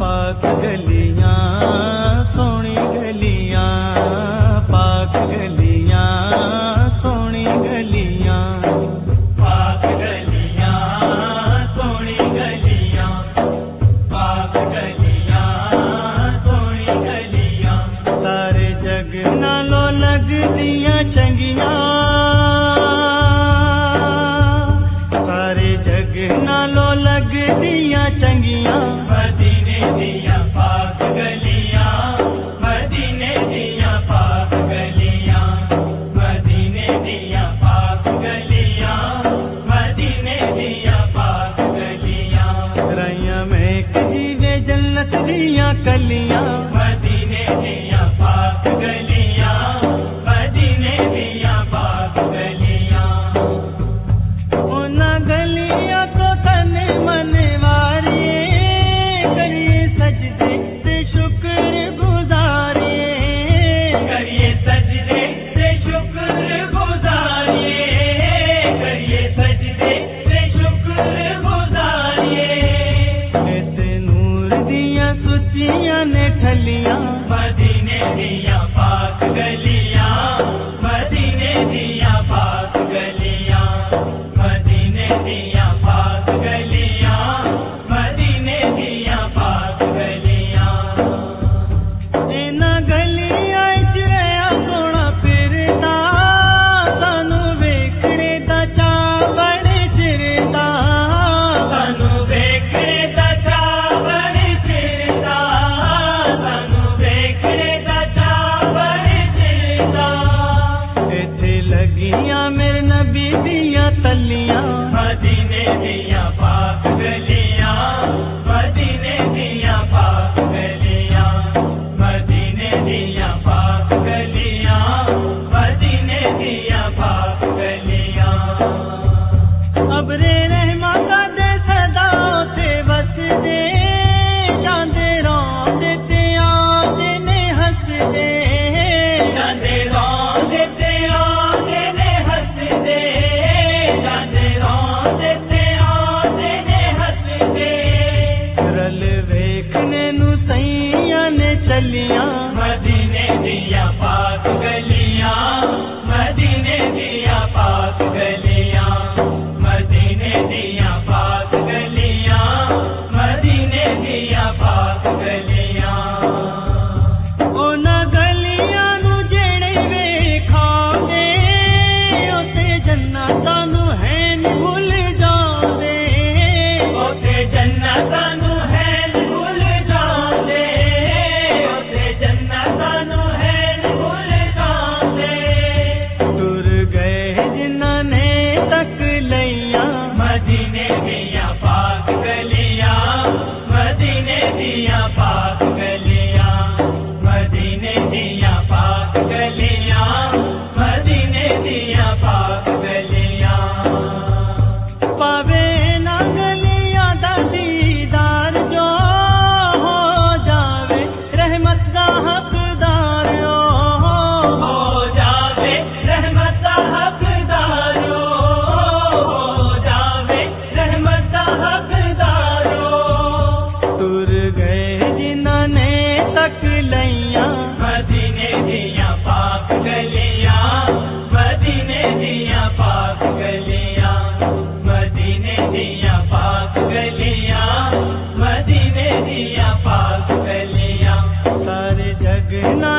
پاک گلیاں، سونی گلیاں، پاک گلیاں، سونی گلیاں۔ پاک سونی پاک سونی سارے جگ نالو لگ دیا سارے جگ نالو لگ دیا چنگیاں۔ گلیاں۔ مدینے دیا پاک گلیاں۔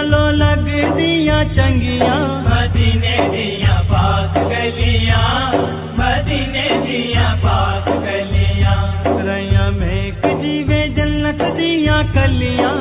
نالو لگ دیا چنگیا مدینے دیا پاک گلیا مدینے دیا پاک گلیا ریا میں جیوے جنت دیا کلیاں۔